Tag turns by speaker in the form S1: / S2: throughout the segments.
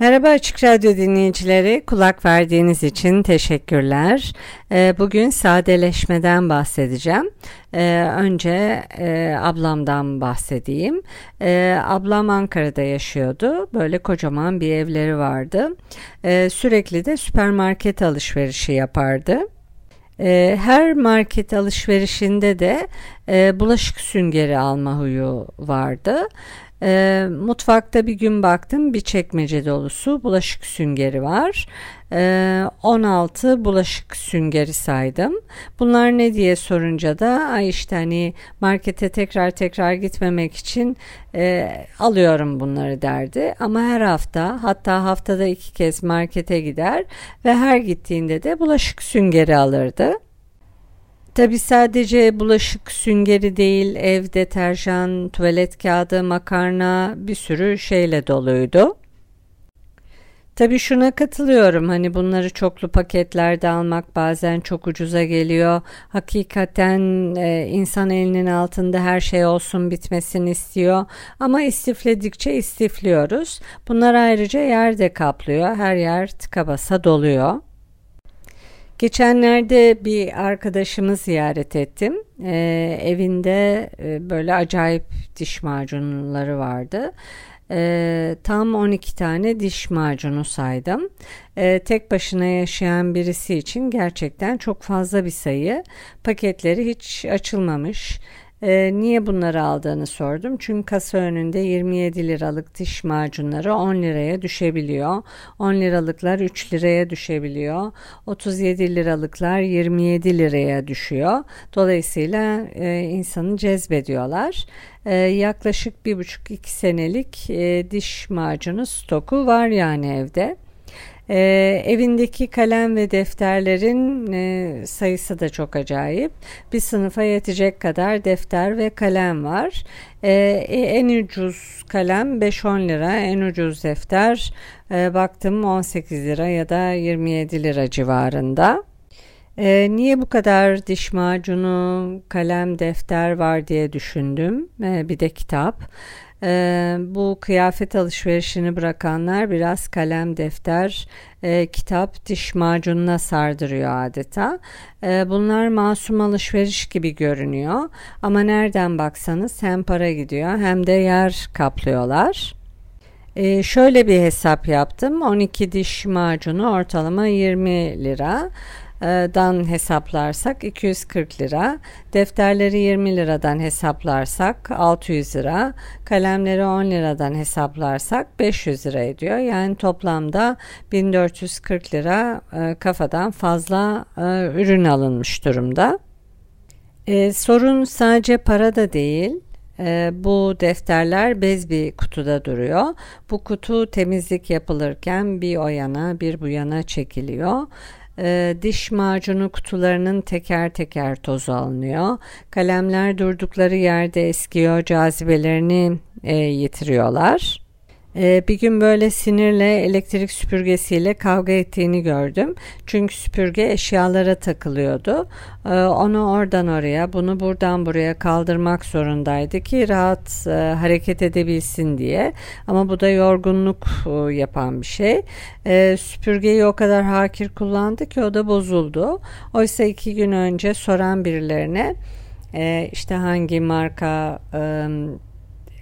S1: Merhaba Açık Radyo dinleyicileri, kulak verdiğiniz için teşekkürler. Ee, bugün sadeleşmeden bahsedeceğim. Ee, önce e, ablamdan bahsedeyim. Ee, ablam Ankara'da yaşıyordu. Böyle kocaman bir evleri vardı. Sürekli de süpermarket alışverişi yapardı. Her market alışverişinde de e, bulaşık süngeri alma huyu vardı. E, mutfakta bir gün baktım bir çekmece dolusu bulaşık süngeri var. E, ee, 16 bulaşık süngeri saydım. Bunlar ne diye sorunca da ay işte hani markete tekrar tekrar gitmemek için e, alıyorum bunları derdi. Ama her hafta hatta haftada iki kez markete gider ve her gittiğinde de bulaşık süngeri alırdı. Tabi sadece bulaşık süngeri değil, ev deterjan, tuvalet kağıdı, makarna bir sürü şeyle doluydu. Tabi şuna katılıyorum hani bunları çoklu paketlerde almak bazen çok ucuza geliyor. Hakikaten e, insan elinin altında her şey olsun bitmesini istiyor ama istifledikçe istifliyoruz. Bunlar ayrıca yerde kaplıyor her yer tıka basa doluyor. Geçenlerde bir arkadaşımı ziyaret ettim. Ee, evinde e, böyle acayip diş macunları vardı. Ee, tam 12 tane diş macunu saydım. Ee, tek başına yaşayan birisi için gerçekten çok fazla bir sayı. Paketleri hiç açılmamış. E, niye bunları aldığını sordum. Çünkü kasa önünde 27 liralık diş macunları 10 liraya düşebiliyor. 10 liralıklar 3 liraya düşebiliyor. 37 liralıklar 27 liraya düşüyor. Dolayısıyla e, insanı cezbediyorlar. E, yaklaşık bir buçuk iki senelik e, diş macunu stoku var yani evde. Ee, evindeki kalem ve defterlerin e, sayısı da çok acayip. Bir sınıfa yetecek kadar defter ve kalem var. Ee, e, en ucuz kalem 5-10 lira, en ucuz defter e, baktım 18 lira ya da 27 lira civarında. Ee, niye bu kadar diş macunu, kalem, defter var diye düşündüm. Ee, bir de kitap. Ee, bu kıyafet alışverişini bırakanlar biraz kalem, defter, e, kitap, diş macununa sardırıyor adeta. E, bunlar masum alışveriş gibi görünüyor ama nereden baksanız hem para gidiyor hem de yer kaplıyorlar. E, şöyle bir hesap yaptım. 12 diş macunu ortalama 20 lira dan hesaplarsak 240 lira, defterleri 20 liradan hesaplarsak 600 lira, kalemleri 10 liradan hesaplarsak 500 lira ediyor. Yani toplamda 1440 lira kafadan fazla ürün alınmış durumda. Sorun sadece para da değil. Bu defterler bez bir kutuda duruyor. Bu kutu temizlik yapılırken bir o yana bir bu yana çekiliyor e, diş macunu kutularının teker teker tozu alınıyor. Kalemler durdukları yerde eskiyor, cazibelerini e, yitiriyorlar. Ee, bir gün böyle sinirle elektrik süpürgesiyle kavga ettiğini gördüm. Çünkü süpürge eşyalara takılıyordu. Ee, onu oradan oraya, bunu buradan buraya kaldırmak zorundaydı ki rahat e, hareket edebilsin diye. Ama bu da yorgunluk e, yapan bir şey. Ee, süpürgeyi o kadar hakir kullandı ki o da bozuldu. Oysa iki gün önce soran birilerine e, işte hangi marka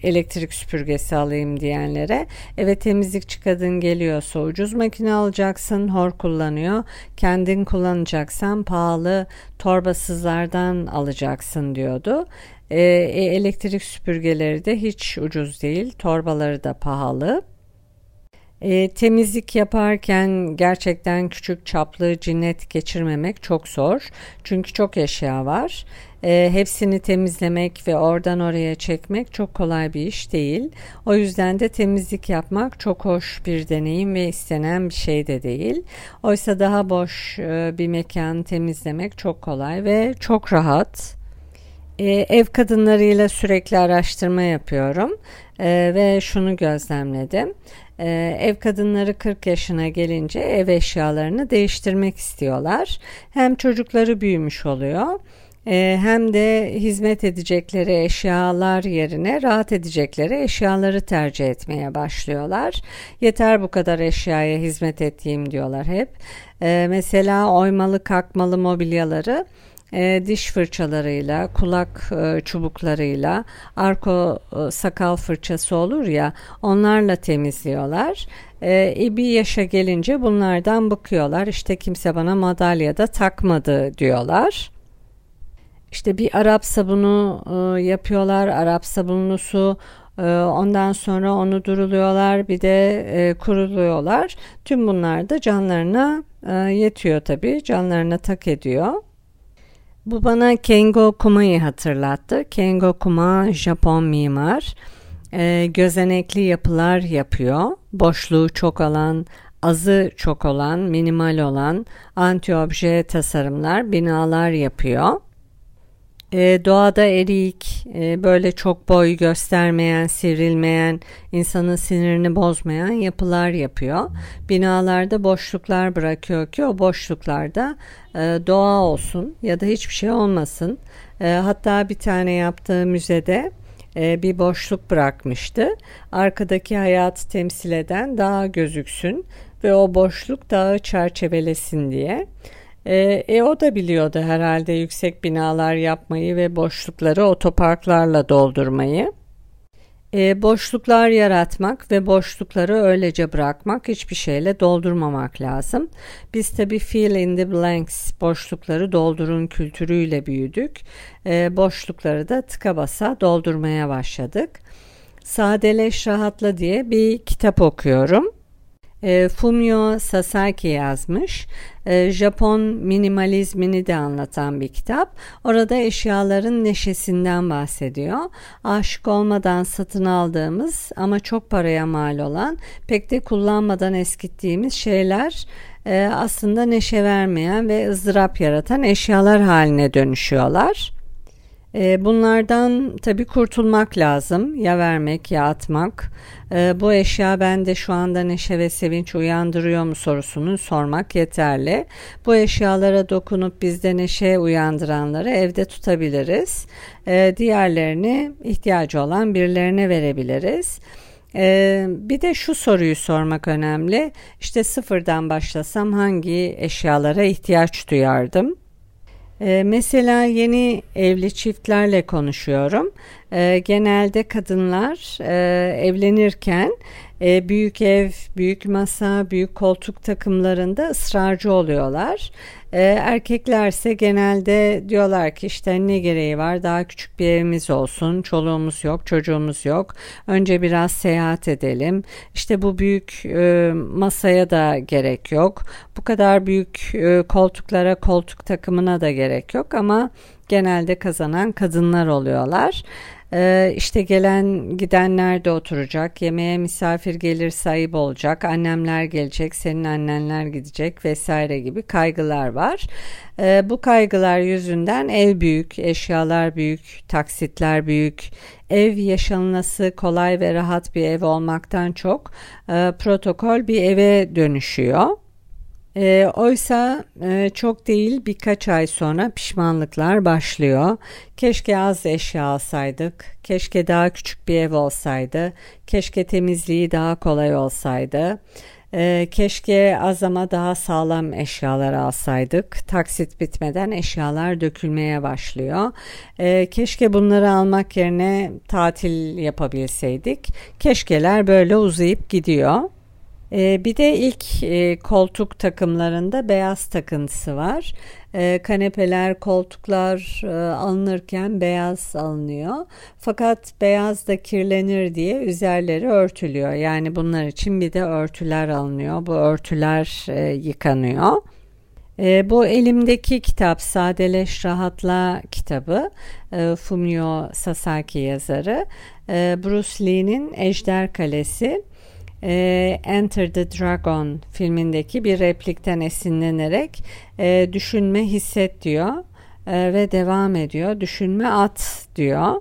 S1: elektrik süpürgesi alayım diyenlere. Evet temizlikçi kadın geliyorsa ucuz makine alacaksın hor kullanıyor. Kendin kullanacaksan pahalı torbasızlardan alacaksın diyordu. Ee, e, elektrik süpürgeleri de hiç ucuz değil torbaları da pahalı E, temizlik yaparken gerçekten küçük çaplı cinnet geçirmemek çok zor. Çünkü çok eşya var. E, hepsini temizlemek ve oradan oraya çekmek çok kolay bir iş değil. O yüzden de temizlik yapmak çok hoş bir deneyim ve istenen bir şey de değil. Oysa daha boş e, bir mekanı temizlemek çok kolay ve çok rahat. E, ev kadınlarıyla sürekli araştırma yapıyorum e, ve şunu gözlemledim. E, ev kadınları 40 yaşına gelince ev eşyalarını değiştirmek istiyorlar. Hem çocukları büyümüş oluyor e, hem de hizmet edecekleri eşyalar yerine rahat edecekleri eşyaları tercih etmeye başlıyorlar. Yeter bu kadar eşyaya hizmet ettiğim diyorlar hep. E, mesela oymalı kalkmalı mobilyaları e, diş fırçalarıyla, kulak e, çubuklarıyla, arko e, sakal fırçası olur ya onlarla temizliyorlar. E, bir yaşa gelince bunlardan bıkıyorlar. İşte kimse bana madalya da takmadı diyorlar. İşte bir Arap sabunu e, yapıyorlar. Arap sabunlusu e, ondan sonra onu duruluyorlar bir de e, kuruluyorlar. Tüm bunlar da canlarına e, yetiyor tabii. Canlarına tak ediyor. Bu bana Kengo Kuma'yı hatırlattı. Kengo Kuma Japon mimar. E, gözenekli yapılar yapıyor. Boşluğu çok alan, azı çok olan, minimal olan anti-obje tasarımlar, binalar yapıyor. E, doğada erik, e, böyle çok boy göstermeyen, sivrilmeyen, insanın sinirini bozmayan yapılar yapıyor. Binalarda boşluklar bırakıyor ki o boşluklarda e, doğa olsun ya da hiçbir şey olmasın. E, hatta bir tane yaptığı müzede e, bir boşluk bırakmıştı. Arkadaki hayatı temsil eden dağ gözüksün ve o boşluk dağı çerçevelesin diye. E, e, o da biliyordu herhalde yüksek binalar yapmayı ve boşlukları otoparklarla doldurmayı. E, boşluklar yaratmak ve boşlukları öylece bırakmak hiçbir şeyle doldurmamak lazım. Biz tabi fill in the blanks boşlukları doldurun kültürüyle büyüdük. E, boşlukları da tıka basa doldurmaya başladık. Sadeleş Rahatla diye bir kitap okuyorum. E, Fumio Sasaki yazmış. E, Japon minimalizmini de anlatan bir kitap. Orada eşyaların neşesinden bahsediyor. Aşık olmadan satın aldığımız ama çok paraya mal olan, pek de kullanmadan eskittiğimiz şeyler e, aslında neşe vermeyen ve ızdırap yaratan eşyalar haline dönüşüyorlar. Ee, bunlardan tabi kurtulmak lazım. Ya vermek ya atmak. Ee, bu eşya bende şu anda neşe ve sevinç uyandırıyor mu sorusunu sormak yeterli. Bu eşyalara dokunup bizde neşe uyandıranları evde tutabiliriz. Ee, diğerlerini ihtiyacı olan birilerine verebiliriz. bir de şu soruyu sormak önemli. İşte sıfırdan başlasam hangi eşyalara ihtiyaç duyardım? Ee, mesela yeni evli çiftlerle konuşuyorum. Ee, genelde kadınlar e, evlenirken e, büyük ev, büyük masa, büyük koltuk takımlarında ısrarcı oluyorlar. E, erkeklerse genelde diyorlar ki işte ne gereği var daha küçük bir evimiz olsun, çoluğumuz yok, çocuğumuz yok. Önce biraz seyahat edelim. İşte bu büyük e, masaya da gerek yok. Bu kadar büyük e, koltuklara, koltuk takımına da gerek yok ama genelde kazanan kadınlar oluyorlar. Ee, işte gelen gidenler de oturacak. Yemeğe misafir gelir ayıp olacak. Annemler gelecek, senin annenler gidecek vesaire gibi kaygılar var. Ee, bu kaygılar yüzünden ev büyük, eşyalar büyük, taksitler büyük. Ev yaşanması kolay ve rahat bir ev olmaktan çok e, protokol bir eve dönüşüyor. E, oysa e, çok değil birkaç ay sonra pişmanlıklar başlıyor. Keşke az eşya alsaydık, keşke daha küçük bir ev olsaydı, keşke temizliği daha kolay olsaydı. E, keşke az ama daha sağlam eşyalar alsaydık. Taksit bitmeden eşyalar dökülmeye başlıyor. E, keşke bunları almak yerine tatil yapabilseydik. Keşkeler böyle uzayıp gidiyor. E, bir de ilk e, koltuk takımlarında beyaz takıntısı var. E, kanepeler, koltuklar e, alınırken beyaz alınıyor. Fakat beyaz da kirlenir diye üzerleri örtülüyor. Yani bunlar için bir de örtüler alınıyor. Bu örtüler e, yıkanıyor. E, bu elimdeki kitap Sadeleş Rahatla kitabı e, Fumio Sasaki yazarı e, Bruce Lee'nin Ejder Kalesi e, Enter the Dragon filmindeki bir replikten esinlenerek e, düşünme hisset diyor e, ve devam ediyor düşünme at diyor.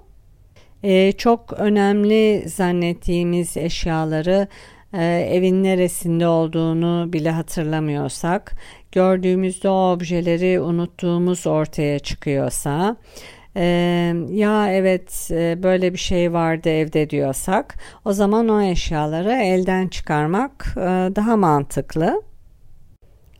S1: E, çok önemli zannettiğimiz eşyaları e, evin neresinde olduğunu bile hatırlamıyorsak, gördüğümüzde o objeleri unuttuğumuz ortaya çıkıyorsa, e, ya evet e, böyle bir şey vardı evde diyorsak, o zaman o eşyaları elden çıkarmak e, daha mantıklı.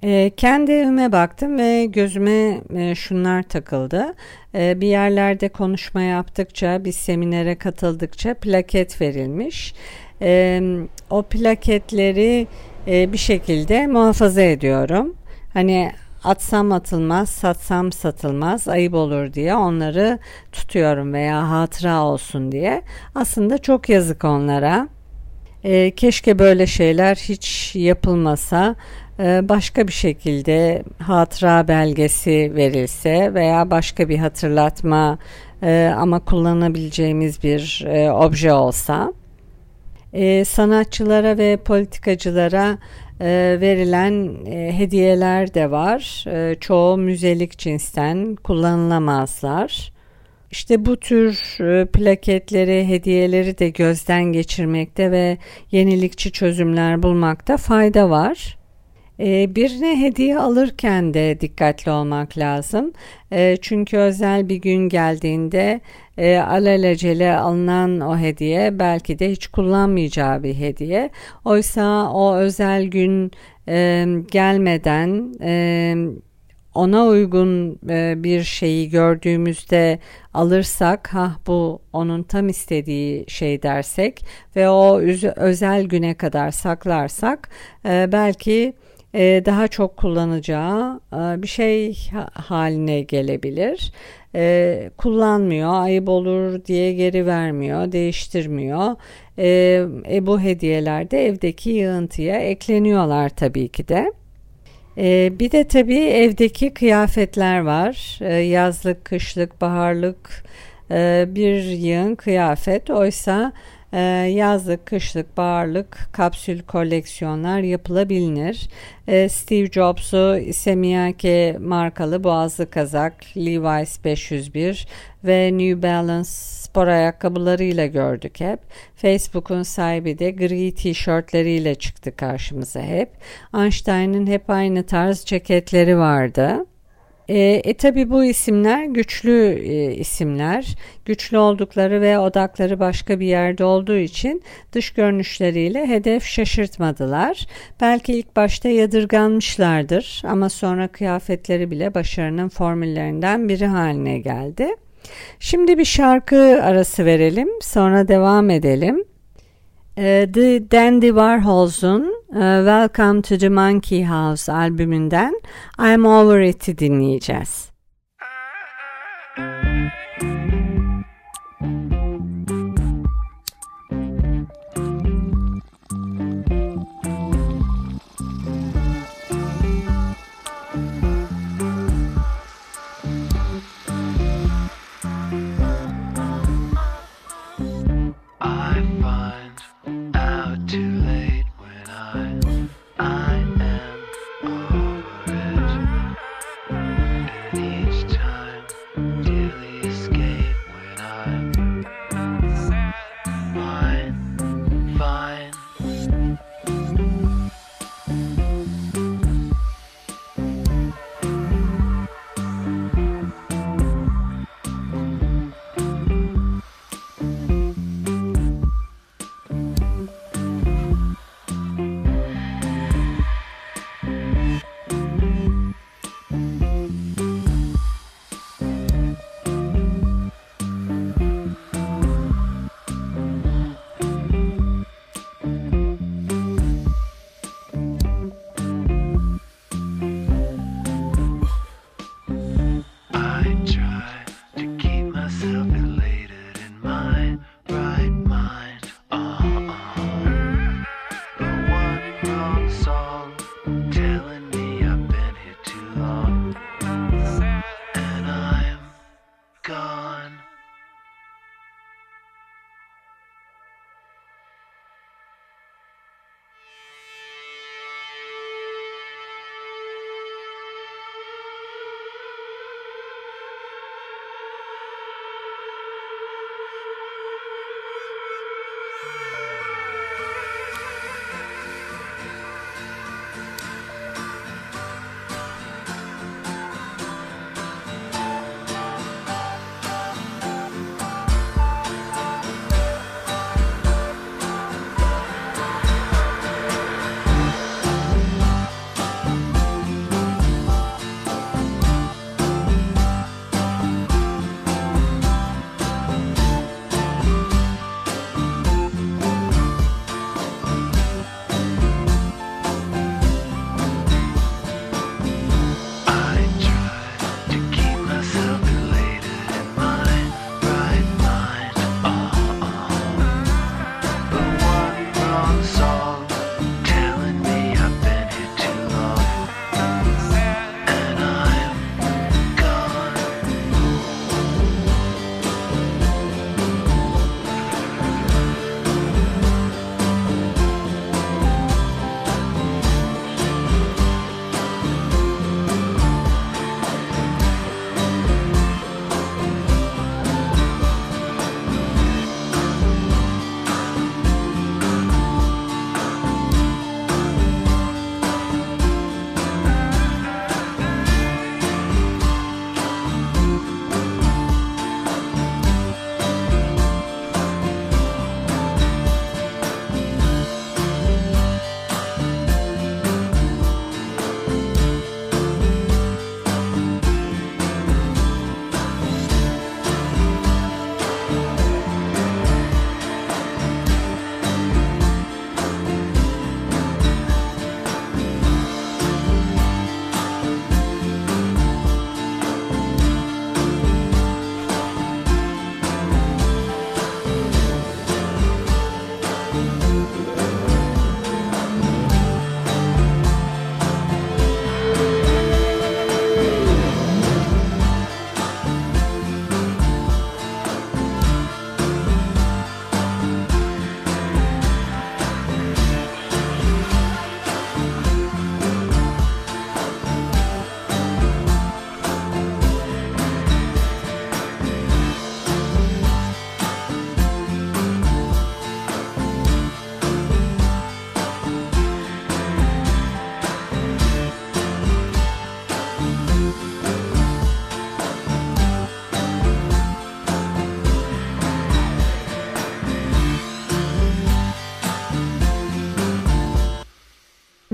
S1: E, kendi evime baktım ve gözüme e, şunlar takıldı. E, bir yerlerde konuşma yaptıkça, bir seminere katıldıkça plaket verilmiş e, o plaketleri e, bir şekilde muhafaza ediyorum. Hani atsam atılmaz, satsam satılmaz, ayıp olur diye onları tutuyorum veya hatıra olsun diye. Aslında çok yazık onlara. E, keşke böyle şeyler hiç yapılmasa, e, başka bir şekilde hatıra belgesi verilse veya başka bir hatırlatma e, ama kullanabileceğimiz bir e, obje olsa sanatçılara ve politikacılara e, verilen e, hediyeler de var. E, çoğu müzelik cinsten kullanılamazlar. İşte bu tür e, plaketleri, hediyeleri de gözden geçirmekte ve yenilikçi çözümler bulmakta fayda var. E, birine hediye alırken de dikkatli olmak lazım. E, çünkü özel bir gün geldiğinde e, alelacele alınan o hediye belki de hiç kullanmayacağı bir hediye. Oysa o özel gün e, gelmeden e, ona uygun e, bir şeyi gördüğümüzde alırsak ha bu onun tam istediği şey dersek ve o özel güne kadar saklarsak e, belki daha çok kullanacağı e, bir şey haline gelebilir. E, kullanmıyor, ayıp olur diye geri vermiyor, değiştirmiyor. E, bu hediyeler de evdeki yığıntıya ekleniyorlar tabii ki de. bir de tabii evdeki kıyafetler var. yazlık, kışlık, baharlık bir yığın kıyafet. Oysa ee, yazlık, kışlık, baharlık kapsül koleksiyonlar yapılabilir. Ee, Steve Jobs'u Semiyake markalı boğazlı kazak, Levi's 501 ve New Balance spor ayakkabılarıyla gördük hep. Facebook'un sahibi de gri tişörtleriyle çıktı karşımıza hep. Einstein'ın hep aynı tarz ceketleri vardı. E, e tabi bu isimler güçlü e, isimler. Güçlü oldukları ve odakları başka bir yerde olduğu için dış görünüşleriyle hedef şaşırtmadılar. Belki ilk başta yadırganmışlardır ama sonra kıyafetleri bile başarının formüllerinden biri haline geldi. Şimdi bir şarkı arası verelim, sonra devam edelim. E, The Dandy Warhols'un Welcome to the Monkey House albümünden I'm Over It'i dinleyeceğiz.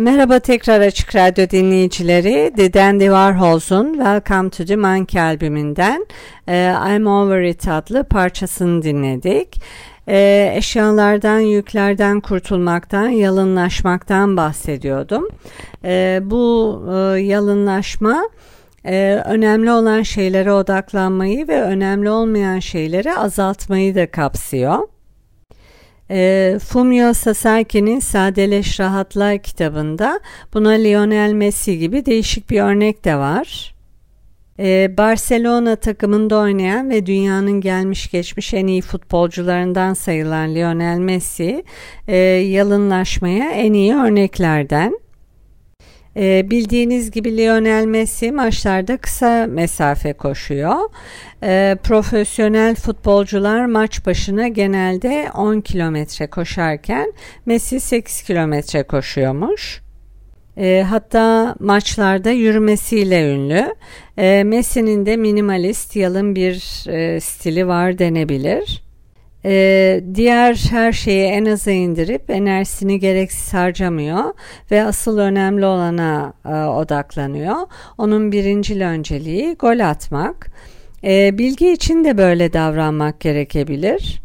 S1: Merhaba tekrar Açık Radyo dinleyicileri. The Dandy Warhols'un Welcome to the Monkey albümünden e, I'm Over It adlı parçasını dinledik. E, eşyalardan, yüklerden kurtulmaktan, yalınlaşmaktan bahsediyordum. E, bu yalınlaşma önemli olan şeylere odaklanmayı ve önemli olmayan şeyleri azaltmayı da kapsıyor. E, Fumio Sasaki'nin Sadeleş Rahatla kitabında buna Lionel Messi gibi değişik bir örnek de var. E, Barcelona takımında oynayan ve dünyanın gelmiş geçmiş en iyi futbolcularından sayılan Lionel Messi e, yalınlaşmaya en iyi örneklerden. E, bildiğiniz gibi Lionel Messi maçlarda kısa mesafe koşuyor. E, profesyonel futbolcular maç başına genelde 10 kilometre koşarken Messi 8 kilometre koşuyormuş. E, hatta maçlarda yürümesiyle ünlü. E, Messi'nin de minimalist yalın bir e, stili var denebilir. Ee, diğer her şeyi en aza indirip enerjisini gereksiz harcamıyor ve asıl önemli olana e, odaklanıyor. Onun birincil önceliği gol atmak. Ee, bilgi için de böyle davranmak gerekebilir.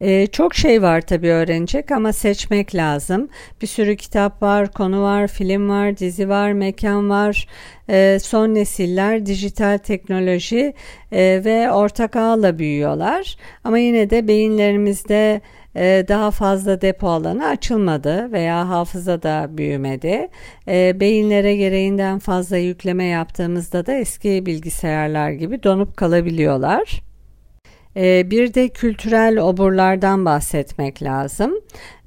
S1: Ee, çok şey var tabii öğrenecek ama seçmek lazım. Bir sürü kitap var, konu var, film var, dizi var, mekan var. Ee, son nesiller dijital teknoloji e, ve ortak ağla büyüyorlar. Ama yine de beyinlerimizde e, daha fazla depo alanı açılmadı veya hafıza da büyümedi. E, beyinlere gereğinden fazla yükleme yaptığımızda da eski bilgisayarlar gibi donup kalabiliyorlar. Ee, bir de kültürel oburlardan bahsetmek lazım.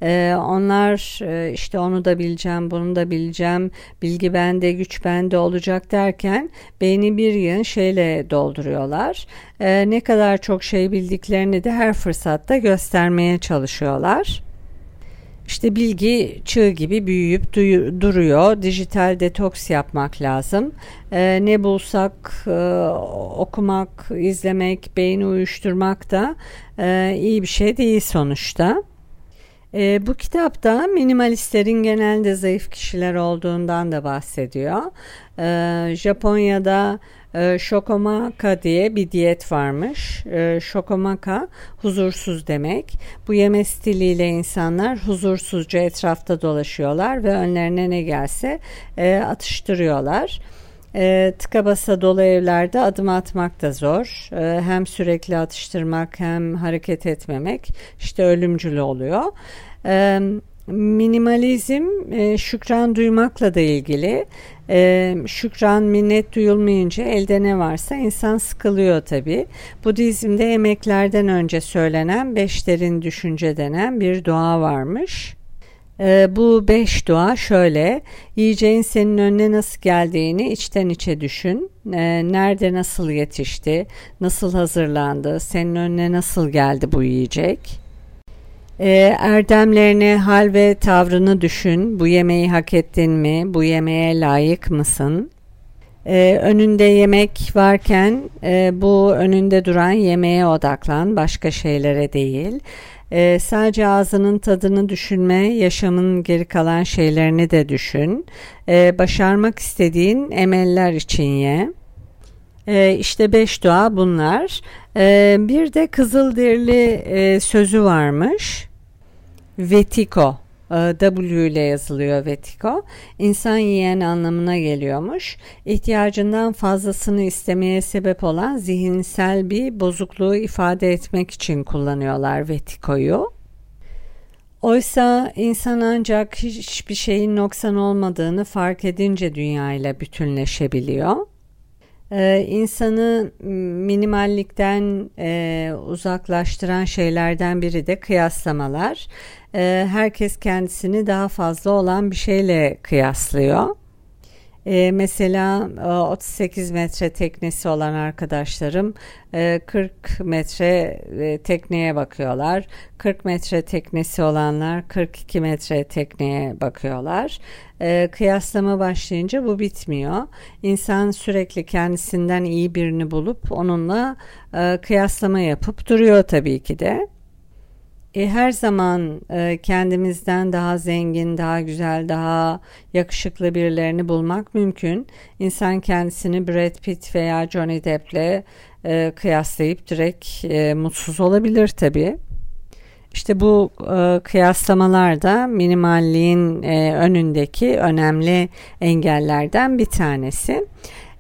S1: Ee, onlar e, işte onu da bileceğim, bunu da bileceğim, bilgi bende, güç bende olacak derken beyni bir yığın şeyle dolduruyorlar. Ee, ne kadar çok şey bildiklerini de her fırsatta göstermeye çalışıyorlar. İşte bilgi çığ gibi büyüyüp duruyor. Dijital detoks yapmak lazım. Ee, ne bulsak e, okumak, izlemek, beyni uyuşturmak da e, iyi bir şey değil sonuçta. E, bu kitapta minimalistlerin genelde zayıf kişiler olduğundan da bahsediyor. E, Japonya'da e, shokomaka diye bir diyet varmış. E, shokomaka huzursuz demek. Bu yeme stiliyle insanlar huzursuzca etrafta dolaşıyorlar ve önlerine ne gelse e, atıştırıyorlar. E, tıka basa dolu evlerde adım atmak da zor. E, hem sürekli atıştırmak hem hareket etmemek işte ölümcül oluyor. E, minimalizm e, şükran duymakla da ilgili. E, şükran minnet duyulmayınca elde ne varsa insan sıkılıyor tabi. Budizm'de emeklerden önce söylenen beş derin düşünce denen bir dua varmış. E, bu beş dua şöyle, yiyeceğin senin önüne nasıl geldiğini içten içe düşün. Nerede nasıl yetişti, nasıl hazırlandı, senin önüne nasıl geldi bu yiyecek. E, erdemlerini, hal ve tavrını düşün. Bu yemeği hak ettin mi? Bu yemeğe layık mısın? Ee, önünde yemek varken e, bu önünde duran yemeğe odaklan, başka şeylere değil. Ee, sadece ağzının tadını düşünme, yaşamın geri kalan şeylerini de düşün. Ee, başarmak istediğin emeller için ye. Ee, işte beş dua bunlar. Ee, bir de Kızılderili e, sözü varmış. Vetiko e, W ile yazılıyor Vetiko. İnsan yiyen anlamına geliyormuş. İhtiyacından fazlasını istemeye sebep olan zihinsel bir bozukluğu ifade etmek için kullanıyorlar Vetiko'yu. Oysa insan ancak hiçbir şeyin noksan olmadığını fark edince dünyayla bütünleşebiliyor. Ee, insanı minimallikten e, uzaklaştıran şeylerden biri de kıyaslamalar. Ee, herkes kendisini daha fazla olan bir şeyle kıyaslıyor. E, mesela 38 metre teknesi olan arkadaşlarım 40 e, metre e, tekneye bakıyorlar. 40 metre teknesi olanlar 42 metre tekneye bakıyorlar. E, kıyaslama başlayınca bu bitmiyor. İnsan sürekli kendisinden iyi birini bulup onunla kıyaslama yapıp duruyor tabii ki de. E, her zaman e, kendimizden daha zengin, daha güzel, daha yakışıklı birilerini bulmak mümkün. İnsan kendisini Brad Pitt veya Johnny Depp'le e, kıyaslayıp direkt e, mutsuz olabilir tabii. İşte bu e, kıyaslamalar da minimalliğin e, önündeki önemli engellerden bir tanesi.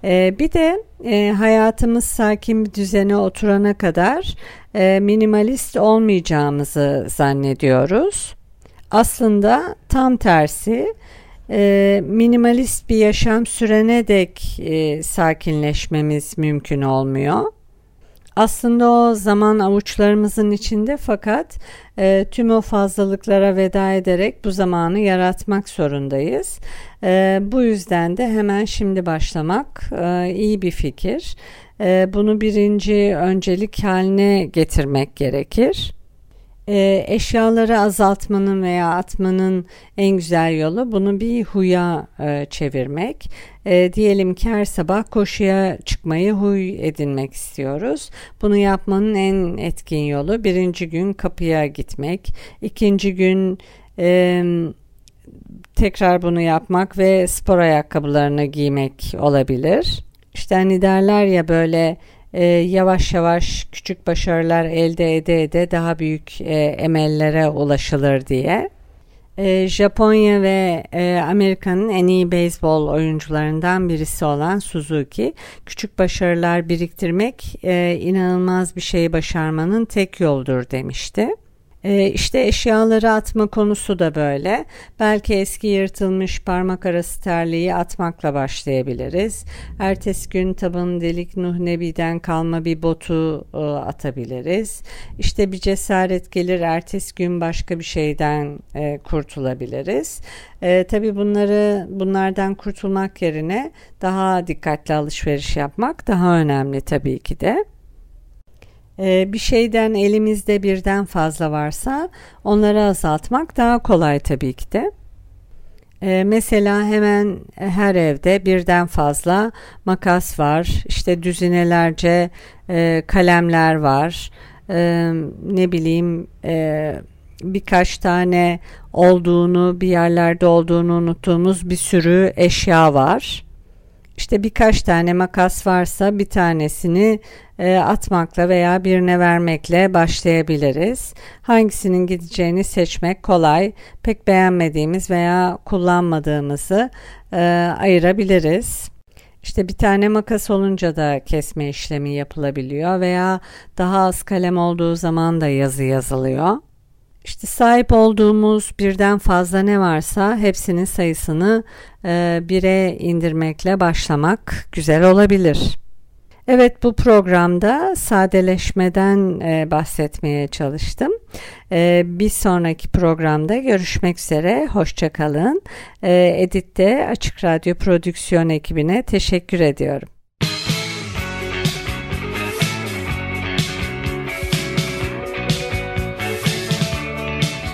S1: E, bir de e, hayatımız sakin bir düzene oturana kadar e, minimalist olmayacağımızı zannediyoruz. Aslında tam tersi e, minimalist bir yaşam sürene dek e, sakinleşmemiz mümkün olmuyor. Aslında o zaman avuçlarımızın içinde fakat e, tüm o fazlalıklara veda ederek bu zamanı yaratmak zorundayız. E, bu yüzden de hemen şimdi başlamak e, iyi bir fikir. E, bunu birinci öncelik haline getirmek gerekir. E, eşyaları azaltmanın veya atmanın en güzel yolu bunu bir huya e, çevirmek. E, diyelim ki her sabah koşuya çıkmayı huy edinmek istiyoruz. Bunu yapmanın en etkin yolu birinci gün kapıya gitmek, ikinci gün e, tekrar bunu yapmak ve spor ayakkabılarını giymek olabilir. İşte hani derler ya böyle e, yavaş yavaş küçük başarılar elde ede ede daha büyük e, emellere ulaşılır diye. E, Japonya ve e, Amerika'nın en iyi beyzbol oyuncularından birisi olan Suzuki, küçük başarılar biriktirmek e, inanılmaz bir şey başarmanın tek yoldur demişti. E, işte eşyaları atma konusu da böyle. Belki eski yırtılmış parmak arası terliği atmakla başlayabiliriz. Ertesi gün tabanı delik Nuh Nebi'den kalma bir botu e, atabiliriz. İşte bir cesaret gelir ertesi gün başka bir şeyden e, kurtulabiliriz. E, tabii bunları bunlardan kurtulmak yerine daha dikkatli alışveriş yapmak daha önemli tabii ki de. Ee, bir şeyden elimizde birden fazla varsa onları azaltmak daha kolay tabii ki de. Ee, mesela hemen her evde birden fazla makas var, işte düzinelerce e, kalemler var, e, ne bileyim e, birkaç tane olduğunu, bir yerlerde olduğunu unuttuğumuz bir sürü eşya var. İşte birkaç tane makas varsa bir tanesini e, atmakla veya birine vermekle başlayabiliriz. Hangisinin gideceğini seçmek kolay. Pek beğenmediğimiz veya kullanmadığımızı e, ayırabiliriz. İşte bir tane makas olunca da kesme işlemi yapılabiliyor veya daha az kalem olduğu zaman da yazı yazılıyor. İşte sahip olduğumuz birden fazla ne varsa hepsinin sayısını e, bire indirmekle başlamak güzel olabilir. Evet bu programda sadeleşmeden e, bahsetmeye çalıştım. E, bir sonraki programda görüşmek üzere. Hoşçakalın. E, Edit'te Açık Radyo Prodüksiyon ekibine teşekkür ediyorum.